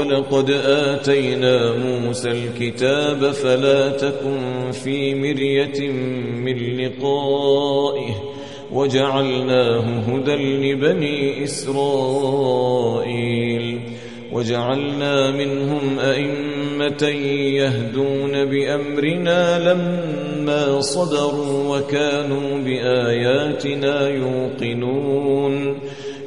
ولقد آتينا موسى الكتاب فلا تكن في مرية من لقائه وجعلناه هدى لبني إسرائيل وجعلنا منهم أئمة يهدون بأمرنا لما صبروا وكانوا بآياتنا يوقنون